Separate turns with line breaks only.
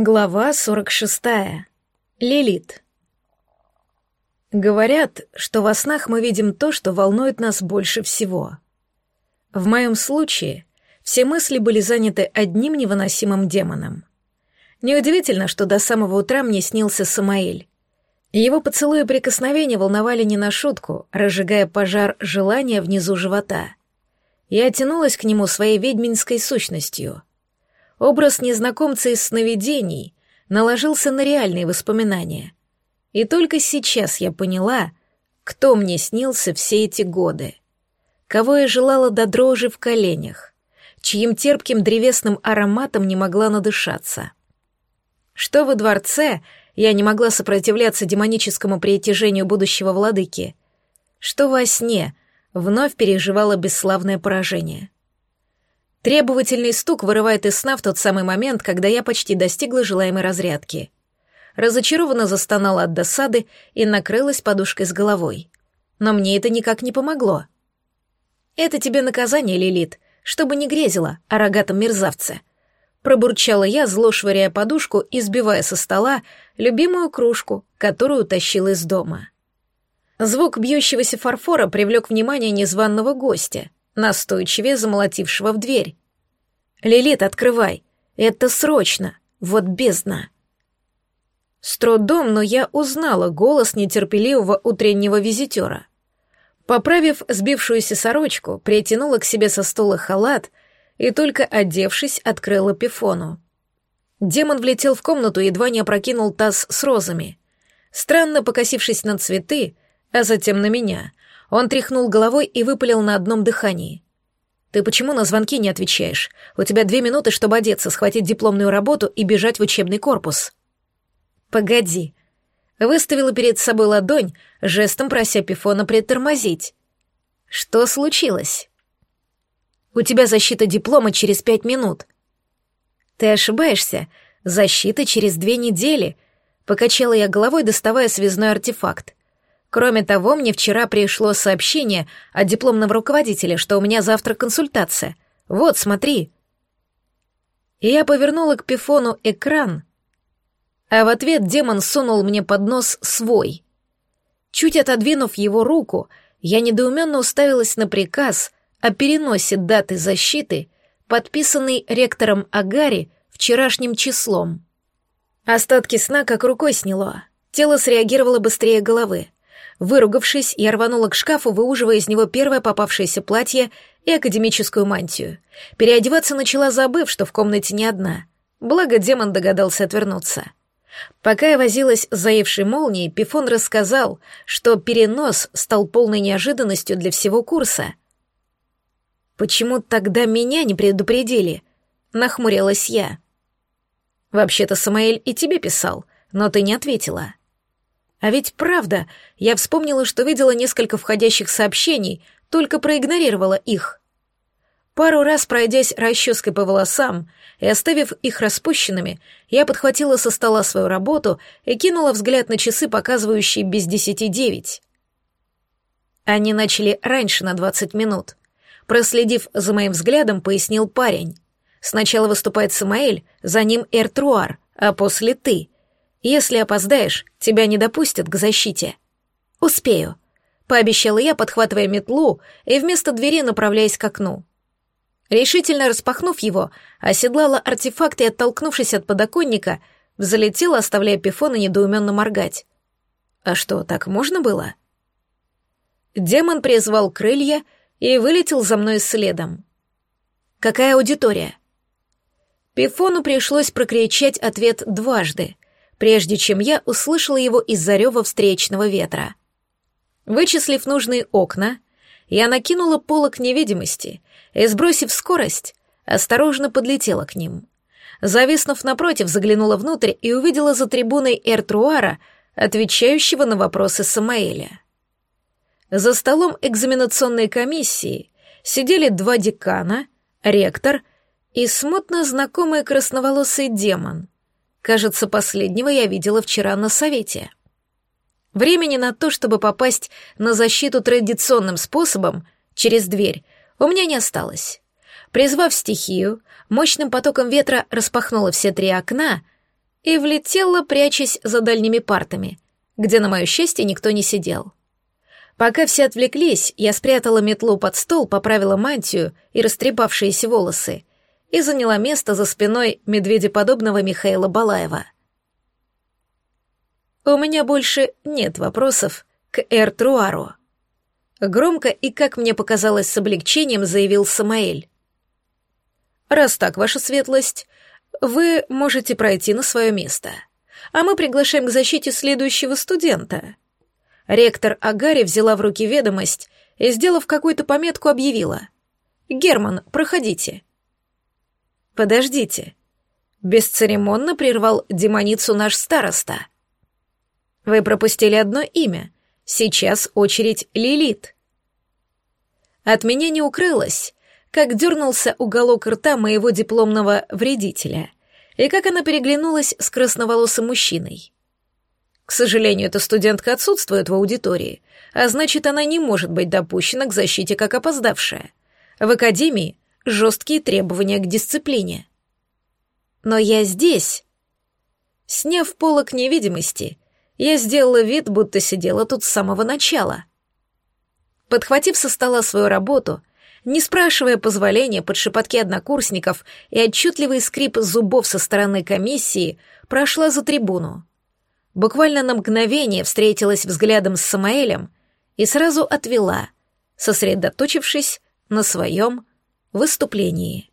Глава 46. Лилит. Говорят, что во снах мы видим то, что волнует нас больше всего. В моем случае все мысли были заняты одним невыносимым демоном. Неудивительно, что до самого утра мне снился Самаэль. Его поцелуи и прикосновения волновали не на шутку, разжигая пожар желания внизу живота. Я тянулась к нему своей ведьминской сущностью — Образ незнакомца из сновидений наложился на реальные воспоминания. И только сейчас я поняла, кто мне снился все эти годы. Кого я желала до дрожи в коленях, чьим терпким древесным ароматом не могла надышаться. Что во дворце я не могла сопротивляться демоническому притяжению будущего владыки, что во сне вновь переживала бесславное поражение — Требовательный стук вырывает из сна в тот самый момент, когда я почти достигла желаемой разрядки. Разочарованно застонала от досады и накрылась подушкой с головой. Но мне это никак не помогло. «Это тебе наказание, Лилит, чтобы не грезила о рогатом мерзавце», пробурчала я, зло швыряя подушку и сбивая со стола любимую кружку, которую тащила из дома. Звук бьющегося фарфора привлек внимание незваного гостя — настойчивее замолотившего в дверь. «Лилит, открывай! Это срочно! Вот бездна!» С трудом, но я узнала голос нетерпеливого утреннего визитера. Поправив сбившуюся сорочку, притянула к себе со стола халат и, только одевшись, открыла пифону. Демон влетел в комнату и едва не опрокинул таз с розами. Странно покосившись на цветы, а затем на меня, он тряхнул головой и выпалил на одном дыхании. «Ты почему на звонки не отвечаешь? У тебя две минуты, чтобы одеться, схватить дипломную работу и бежать в учебный корпус». «Погоди». Выставила перед собой ладонь, жестом прося Пифона притормозить. «Что случилось?» «У тебя защита диплома через пять минут». «Ты ошибаешься. Защита через две недели», — покачала я головой, доставая связной артефакт. Кроме того, мне вчера пришло сообщение от дипломного руководителя, что у меня завтра консультация. Вот, смотри. И я повернула к пифону экран, а в ответ демон сунул мне под нос свой. Чуть отодвинув его руку, я недоуменно уставилась на приказ о переносе даты защиты, подписанный ректором Агари вчерашним числом. Остатки сна как рукой сняло. Тело среагировало быстрее головы. Выругавшись, я рванула к шкафу, выуживая из него первое попавшееся платье и академическую мантию. Переодеваться начала, забыв, что в комнате не одна. Благо демон догадался отвернуться. Пока я возилась с заевшей молнией, Пифон рассказал, что перенос стал полной неожиданностью для всего курса. «Почему тогда меня не предупредили?» — нахмурилась я. «Вообще-то Самаэль и тебе писал, но ты не ответила». А ведь правда, я вспомнила, что видела несколько входящих сообщений, только проигнорировала их. Пару раз пройдясь расческой по волосам и оставив их распущенными, я подхватила со стола свою работу и кинула взгляд на часы, показывающие без десяти девять. Они начали раньше на двадцать минут. Проследив за моим взглядом, пояснил парень. Сначала выступает Самаэль, за ним Эртруар, а после ты — если опоздаешь, тебя не допустят к защите. Успею, пообещала я, подхватывая метлу и вместо двери направляясь к окну. Решительно распахнув его, оседлала артефакт и, оттолкнувшись от подоконника, взлетела, оставляя Пифона недоуменно моргать. А что, так можно было? Демон призвал крылья и вылетел за мной следом. Какая аудитория? Пифону пришлось прокричать ответ дважды — прежде чем я услышала его из-за рева встречного ветра. Вычислив нужные окна, я накинула полок невидимости и, сбросив скорость, осторожно подлетела к ним. Зависнув напротив, заглянула внутрь и увидела за трибуной Эртруара, отвечающего на вопросы Самаэля. За столом экзаменационной комиссии сидели два декана, ректор и смутно знакомый красноволосый демон — Кажется, последнего я видела вчера на совете. Времени на то, чтобы попасть на защиту традиционным способом, через дверь, у меня не осталось. Призвав стихию, мощным потоком ветра распахнула все три окна и влетела, прячась за дальними партами, где, на мое счастье, никто не сидел. Пока все отвлеклись, я спрятала метлу под стол, поправила мантию и растрепавшиеся волосы и заняла место за спиной медведеподобного Михаила Балаева. У меня больше нет вопросов к Эр-Труару. Громко и, как мне показалось, с облегчением заявил Самаэль. «Раз так, ваша светлость, вы можете пройти на свое место, а мы приглашаем к защите следующего студента». Ректор Агари взяла в руки ведомость и, сделав какую-то пометку, объявила. «Герман, проходите». «Подождите». Бесцеремонно прервал демоницу наш староста. «Вы пропустили одно имя. Сейчас очередь Лилит». От меня не укрылось, как дернулся уголок рта моего дипломного вредителя и как она переглянулась с красноволосым мужчиной. К сожалению, эта студентка отсутствует в аудитории, а значит, она не может быть допущена к защите как опоздавшая. В академии жесткие требования к дисциплине. Но я здесь. Сняв полок невидимости, я сделала вид, будто сидела тут с самого начала. Подхватив со стола свою работу, не спрашивая позволения под шепотки однокурсников и отчетливый скрип зубов со стороны комиссии, прошла за трибуну буквально на мгновение встретилась взглядом с Самаэлем и сразу отвела, сосредоточившись на своем выступлении.